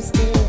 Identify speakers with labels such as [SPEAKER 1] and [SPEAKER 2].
[SPEAKER 1] posted.